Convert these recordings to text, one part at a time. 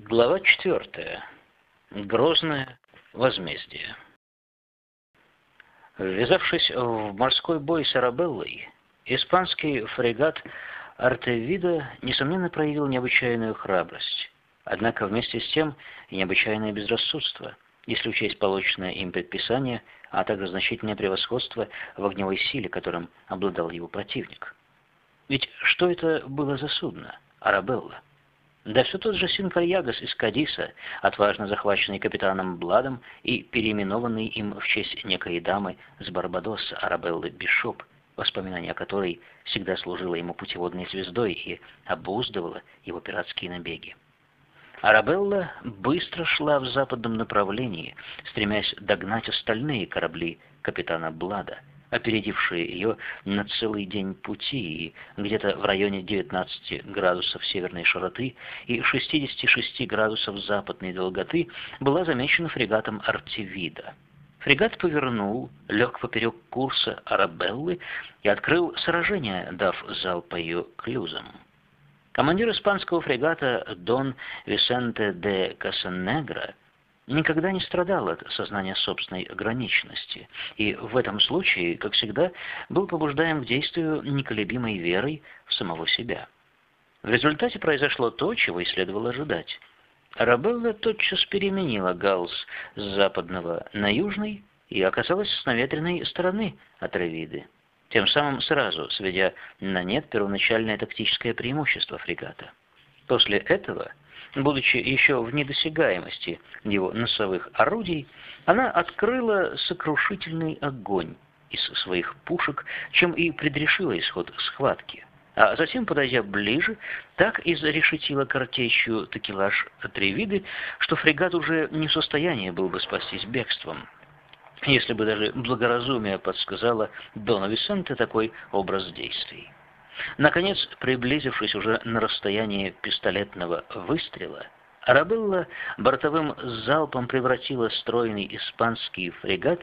Глава четвертая. Грозное возмездие. Ввязавшись в морской бой с Арабеллой, испанский фрегат Артевида, несомненно, проявил необычайную храбрость, однако вместе с тем необычайное безрассудство, если учесть полученное им предписание, а также значительное превосходство в огневой силе, которым обладал его противник. Ведь что это было за судно? Арабелла. Да все тот же Синкальягас из Кадиса, отважно захваченный капитаном Бладом и переименованный им в честь некой дамы с Барбадоса Арабеллы Бишоп, воспоминание о которой всегда служило ему путеводной звездой и обуздывало его пиратские набеги. Арабелла быстро шла в западном направлении, стремясь догнать остальные корабли капитана Блада — опередившие ее на целый день пути и где-то в районе 19 градусов северной широты и 66 градусов западной долготы была замечена фрегатом Артевида. Фрегат повернул, лег поперек курса Арабеллы и открыл сражение, дав залп по ее клюзам. Командир испанского фрегата Дон Висенте де Касанегра – никогда не страдал от сознания собственной ограниченности, и в этом случае, как всегда, был побуждаем к действию неколебимой верой в самого себя. В результате произошло то, чего и следовало ожидать. Арабелла тотчас переменила галс с западного на южный и оказалась с наветренной стороны от Равиды, тем самым сразу сведя на нет первоначальное тактическое преимущество фрегата. После этого будучи еще в недосягаемости его носовых орудий, она открыла сокрушительный огонь из своих пушек, чем и предрешила исход схватки. А затем, подойдя ближе, так и зарешетила картечью такелаж Тревиды, что фрегат уже не в состоянии был бы спастись бегством, если бы даже благоразумие подсказало Дону Висенте такой образ действий. Наконец, приблизившись уже на расстояние пистолетного выстрела, Арабелла бортовым залпом превратила стройный испанский фрегат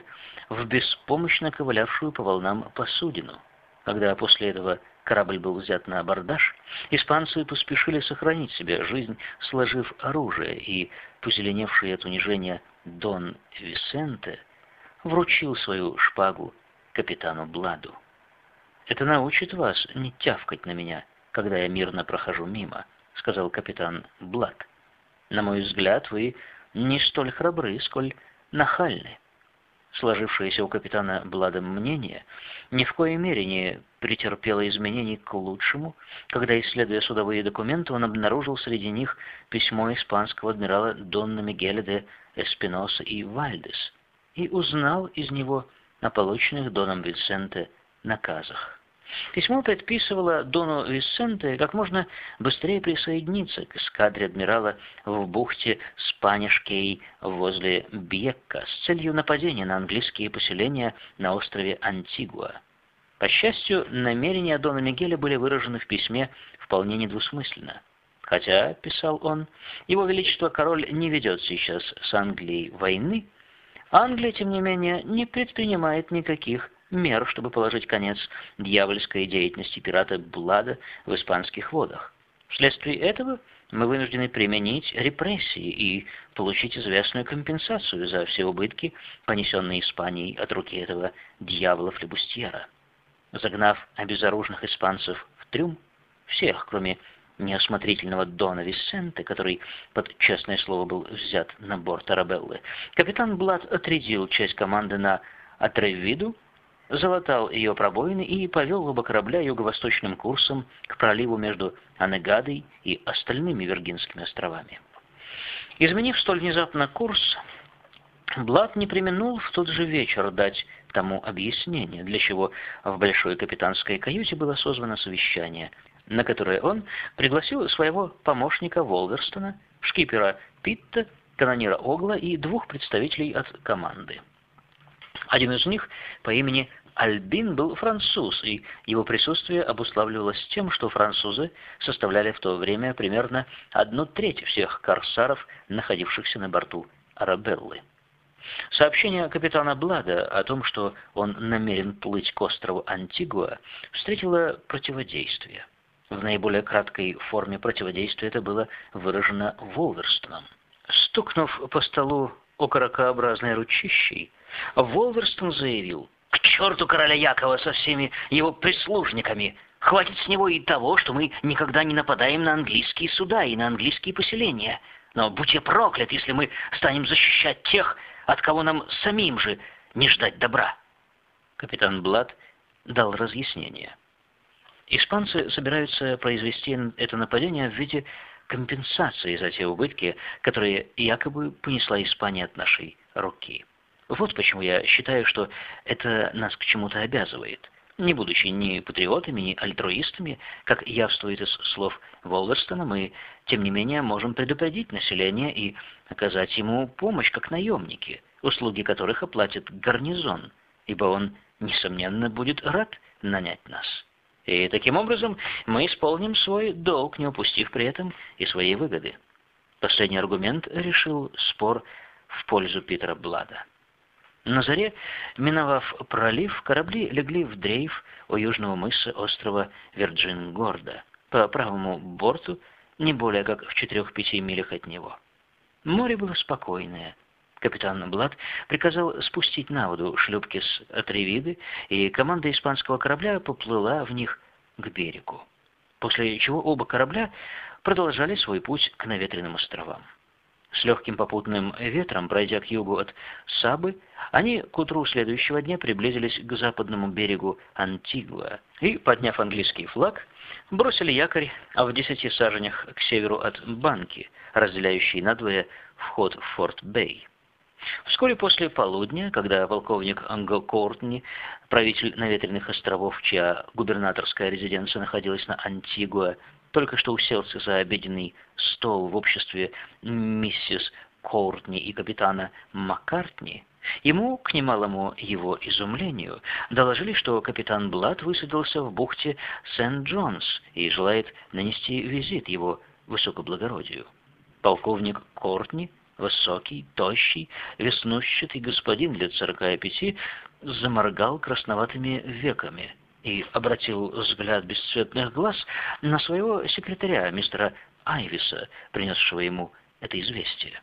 в беспомощно ковылявшую по волнам посудину. Когда после этого корабль был взят на абордаж, испанцы поспешили сохранить себе жизнь, сложив оружие, и позеленевший от унижения Дон Висенте вручил свою шпагу капитану Бладу. «Это научит вас не тявкать на меня, когда я мирно прохожу мимо», — сказал капитан Блад. «На мой взгляд, вы не столь храбры, сколь нахальны». Сложившееся у капитана Бладом мнение ни в коей мере не претерпело изменений к лучшему, когда, исследуя судовые документы, он обнаружил среди них письмо испанского адмирала Донна Мигеля де Эспиноса и Вальдес и узнал из него о полученных Доном Винсенте наказах. Письмо предписывало Дону Висенте как можно быстрее присоединиться к эскадре адмирала в бухте Спанишкей возле Бьекка с целью нападения на английские поселения на острове Антигуа. По счастью, намерения Дона Мигеля были выражены в письме вполне недвусмысленно. Хотя, писал он, его величество король не ведет сейчас с Англией войны, Англия, тем не менее, не предпринимает никаких мер, чтобы положить конец дьявольской деятельности пирата Блада в испанских водах. Вследствие этого мы вынуждены применить репрессии и получить известную компенсацию за все убытки, понесенные Испанией от руки этого дьявола флебустьера. Загнав обезоруженных испанцев в трюм, всех, кроме неосмотрительного Дона Висенте, который, под честное слово, был взят на борт Арабеллы, капитан Блад отрядил часть команды на Атревиду залатал ее пробоины и повел оба корабля юго-восточным курсом к проливу между Анегадой и остальными Виргинскими островами. Изменив столь внезапно курс, Блад не применул в тот же вечер дать тому объяснение, для чего в большой капитанской каюте было созвано совещание, на которое он пригласил своего помощника Волверстона, шкипера Питта, канонира Огла и двух представителей от команды. Один из них по имени Альбин был француз, и его присутствие обуславливалось тем, что французы составляли в то время примерно одну треть всех корсаров, находившихся на борту Арабеллы. Сообщение капитана Блада о том, что он намерен плыть к острову Антигуа, встретило противодействие. В наиболее краткой форме противодействия это было выражено Волверстоном. Стукнув по столу окорокообразной ручищей, Волверстон заявил, «К черту короля Якова со всеми его прислужниками! Хватит с него и того, что мы никогда не нападаем на английские суда и на английские поселения. Но будь я проклят, если мы станем защищать тех, от кого нам самим же не ждать добра». Капитан Блад дал разъяснение. Испанцы собираются произвести это нападение в виде компенсации за те убытки, которые якобы понесла Испания от нашей руки. Вот почему я считаю, что это нас к чему-то обязывает. Не будучи ни патриотами, ни альтруистами, как явствует из слов Волверстона, мы, тем не менее, можем предупредить население и оказать ему помощь как наемники, услуги которых оплатит гарнизон, ибо он, несомненно, будет рад нанять нас. И таким образом мы исполним свой долг, не упустив при этом и своей выгоды. Последний аргумент решил спор в пользу Питера Блада. На заре, миновав пролив, корабли легли в дрейф у южного мыса острова Вирджин-Горда, по правому борту, не более как в четырех-пяти милях от него. Море было спокойное. Капитан Блад приказал спустить на воду шлюпки с Атревиды, и команда испанского корабля поплыла в них к берегу. После чего оба корабля продолжали свой путь к наветренным островам. С легким попутным ветром, пройдя к югу от Сабы, они к утру следующего дня приблизились к западному берегу Антигуа и, подняв английский флаг, бросили якорь а в десяти саженях к северу от Банки, разделяющей надвое вход в Форт-Бэй. Вскоре после полудня, когда полковник Англ Кортни, правитель Наветренных островов, чья губернаторская резиденция находилась на Антигуа, только что уселся за обеденный стол в обществе миссис Кортни и капитана Маккартни, ему, к немалому его изумлению, доложили, что капитан Блад высадился в бухте Сент-Джонс и желает нанести визит его высокоблагородию. Полковник Кортни, высокий, тощий, веснущатый господин лет сорока пяти, заморгал красноватыми веками – и обратил взгляд бесцветных глаз на своего секретаря, мистера Айвиса, принесшего ему это известие.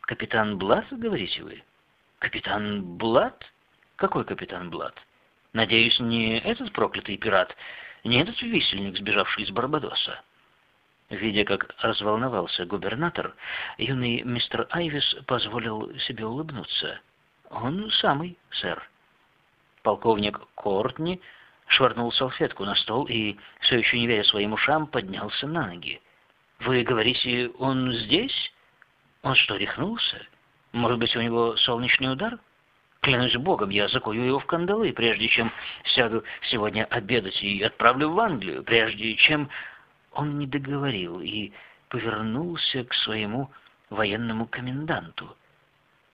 «Капитан Блад, говорите вы?» «Капитан Блад? Какой капитан Блад? Надеюсь, не этот проклятый пират, не этот висельник, сбежавший из Барбадоса?» Видя, как разволновался губернатор, юный мистер Айвис позволил себе улыбнуться. «Он самый, сэр». Полковник Кортни швырнул салфетку на стол и, все еще не веря своим ушам, поднялся на ноги. «Вы говорите, он здесь? Он что, рехнулся? Может быть, у него солнечный удар? Клянусь Богом, я закую его в кандалы, прежде чем сяду сегодня обедать и отправлю в Англию, прежде чем...» Он не договорил и повернулся к своему военному коменданту.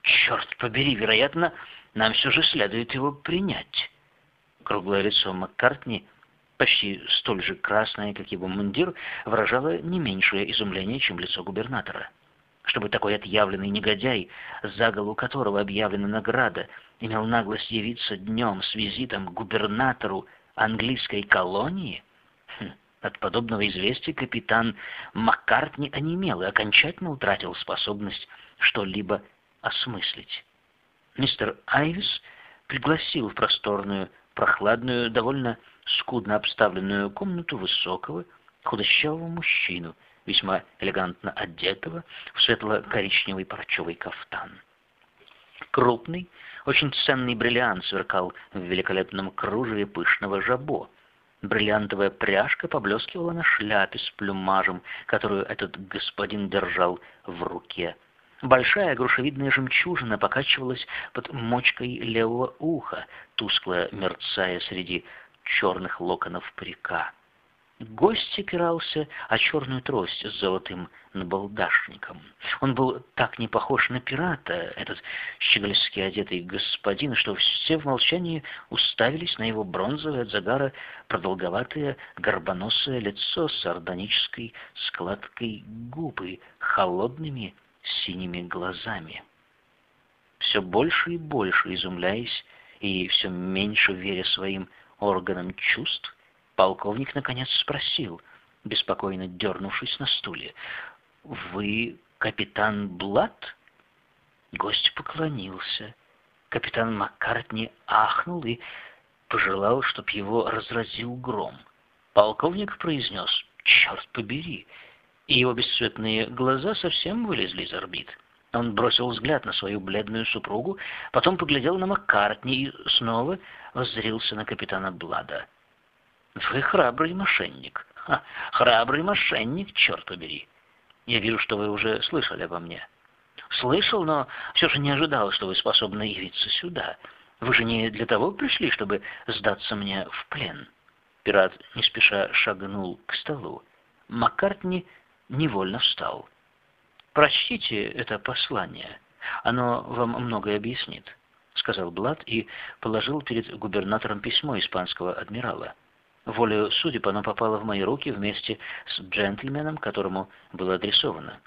«Черт побери, вероятно, нам все же следует его принять». Круглое лицо Маккартни, почти столь же красное, как его мундир, выражало не меньшее изумление, чем лицо губернатора. Чтобы такой отъявленный негодяй, за голову которого объявлена награда, имел наглость явиться днем с визитом к губернатору английской колонии? Хм, от подобного известия капитан Маккартни онемел и окончательно утратил способность что-либо осмыслить. Мистер Айвис пригласил в просторную прохладную, довольно скудно обставленную комнату высокого, худощавого мужчину, весьма элегантно одетого в светло-коричневый парчевый кафтан. Крупный, очень ценный бриллиант сверкал в великолепном кружеве пышного жабо. Бриллиантовая пряжка поблескивала на шляпе с плюмажем, которую этот господин держал в руке. Большая грушевидная жемчужина покачивалась под мочкой левого уха, тускло мерцая среди черных локонов парика. Гость опирался о черную трость с золотым набалдашником. Он был так не похож на пирата, этот щегольски одетый господин, что все в молчании уставились на его бронзовое от загара продолговатое горбоносое лицо с сардонической складкой губы, холодными синими глазами. Все больше и больше изумляясь и все меньше веря своим органам чувств, Полковник наконец спросил, беспокойно дернувшись на стуле, «Вы капитан Блад?» Гость поклонился. Капитан Маккартни ахнул и пожелал, чтоб его разразил гром. Полковник произнес «Черт побери!» Его бесцветные глаза совсем вылезли из орбит. Он бросил взгляд на свою бледную супругу, потом поглядел на Маккартни и снова воззрился на капитана Блада. «Вы храбрый мошенник. Ха, храбрый мошенник, черт побери. Я вижу, что вы уже слышали обо мне». «Слышал, но все же не ожидал, что вы способны явиться сюда. Вы же не для того пришли, чтобы сдаться мне в плен». Пират не спеша шагнул к столу. Маккартни невольно встал. «Прочтите это послание. Оно вам многое объяснит», — сказал Блад и положил перед губернатором письмо испанского адмирала. Волею судеб оно попало в мои руки вместе с джентльменом, которому было адресовано.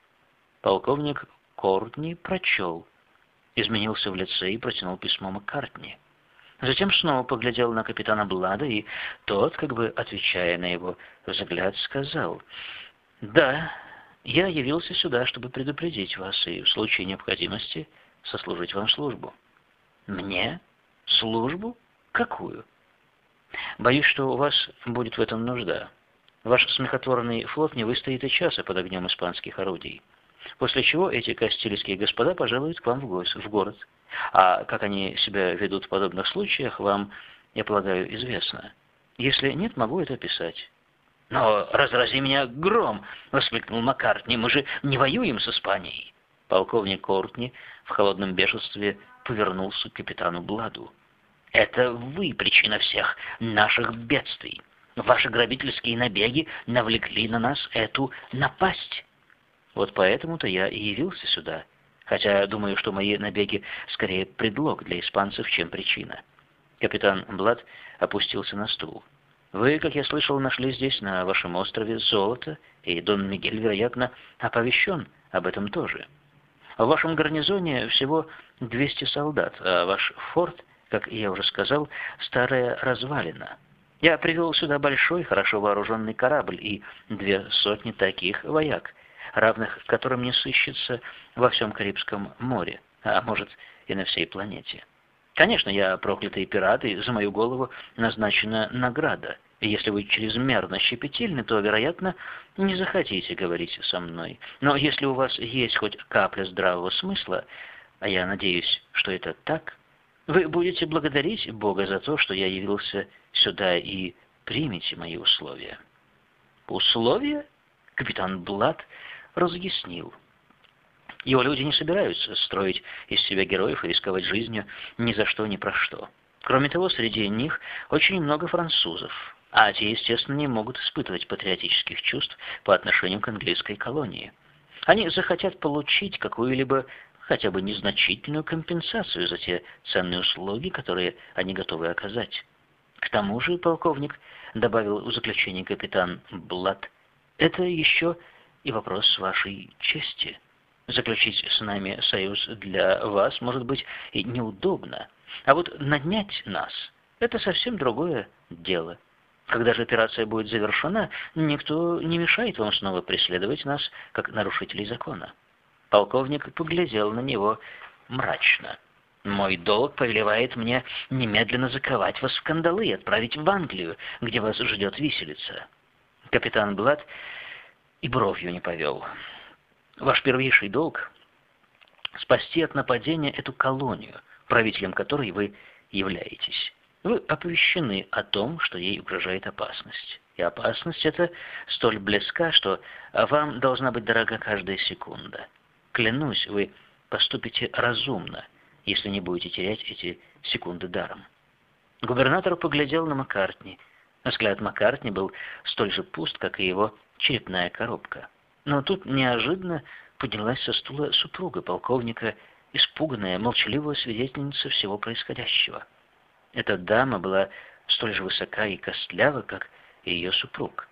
Полковник Кортни прочел, изменился в лице и протянул письмо Маккартни. Затем снова поглядел на капитана Блада, и тот, как бы отвечая на его взгляд, сказал, «Да, я явился сюда, чтобы предупредить вас и в случае необходимости сослужить вам службу». «Мне? Службу? Какую?» «Боюсь, что у вас будет в этом нужда. Ваш смехотворный флот не выстоит и часа под огнем испанских орудий. После чего эти кастильские господа пожалуют к вам в, гость, в город. А как они себя ведут в подобных случаях, вам, я полагаю, известно. Если нет, могу это описать. «Но разрази меня гром!» — воскликнул Маккартни. «Мы же не воюем с Испанией!» Полковник Кортни в холодном бешенстве повернулся к капитану Бладу. «Это вы причина всех наших бедствий. Ваши грабительские набеги навлекли на нас эту напасть. Вот поэтому-то я и явился сюда, хотя думаю, что мои набеги скорее предлог для испанцев, чем причина». Капитан Блад опустился на стул. Вы, как я слышал, нашли здесь, на вашем острове, золото, и Дон Мигель, вероятно, оповещен об этом тоже. В вашем гарнизоне всего 200 солдат, а ваш форт, как я уже сказал, старая развалина. Я привел сюда большой, хорошо вооруженный корабль и две сотни таких вояк, равных которым не сыщется во всем Карибском море, а может и на всей планете. Конечно, я проклятый пират, и за мою голову назначена награда. Если вы чрезмерно щепетильны, то, вероятно, не захотите говорить со мной. Но если у вас есть хоть капля здравого смысла, а я надеюсь, что это так, вы будете благодарить Бога за то, что я явился сюда и примите мои условия. Условия? Капитан Блад разъяснил. Его люди не собираются строить из себя героев и рисковать жизнью ни за что, ни про что. Кроме того, среди них очень много французов, а те, естественно, не могут испытывать патриотических чувств по отношению к английской колонии. Они захотят получить какую-либо хотя бы незначительную компенсацию за те ценные услуги, которые они готовы оказать. К тому же, полковник, добавил в заключение капитан Блад, это еще и вопрос вашей чести. Заключить с нами союз для вас, может быть, и неудобно. А вот нанять нас – это совсем другое дело. Когда же операция будет завершена, никто не мешает вам снова преследовать нас, как нарушителей закона. Полковник поглядел на него мрачно. «Мой долг повелевает мне немедленно заковать вас в кандалы и отправить в Англию, где вас ждет виселица». Капитан Блад и бровью не повел. Ваш первейший долг – спасти от нападения эту колонию, правителем которой вы являетесь. Вы оповещены о том, что ей угрожает опасность. И опасность эта столь близка, что вам должна быть дорога каждая секунда. Клянусь, вы поступите разумно, если не будете терять эти секунды даром. Губернатор поглядел на Маккартни. Взгляд Маккартни был столь же пуст, как и его черепная коробка. Но тут неожиданно поднялась со стула супруга полковника, испуганная, молчаливая свидетельница всего происходящего. Эта дама была столь же высока и костлява, как и ее супруг.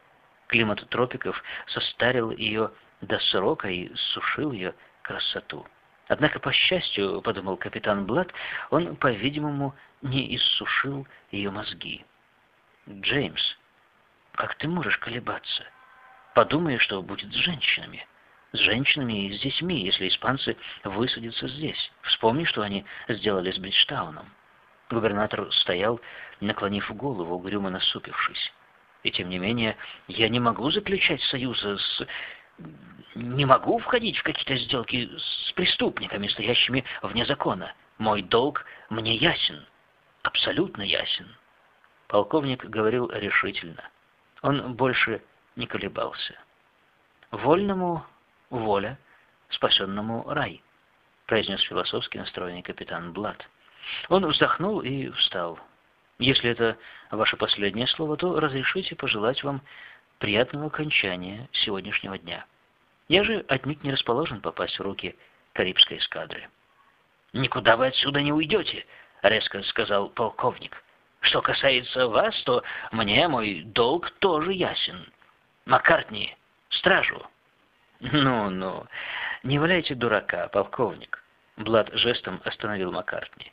Климат тропиков состарил ее до срока и сушил ее красоту. Однако, по счастью, подумал капитан Блад, он, по-видимому, не иссушил ее мозги. «Джеймс», Как ты можешь колебаться? Подумай, что будет с женщинами. С женщинами и с детьми, если испанцы высадятся здесь. Вспомни, что они сделали с Бриджтауном. Губернатор стоял, наклонив голову, угрюмо насупившись. И тем не менее, я не могу заключать союза с... Не могу входить в какие-то сделки с преступниками, стоящими вне закона. Мой долг мне ясен, абсолютно ясен. Полковник говорил решительно. Он больше не колебался. «Вольному воля, спасенному рай», произнес философски настроенный капитан Блад. Он вздохнул и встал. «Если это ваше последнее слово, то разрешите пожелать вам приятного окончания сегодняшнего дня. Я же отнюдь не расположен попасть в руки Карибской эскадры». «Никуда вы отсюда не уйдете», — резко сказал полковник. «Что касается вас, то мне мой долг тоже ясен. Маккартни, стражу». «Ну-ну, не валяйте дурака, полковник». Блад жестом остановил Маккартни.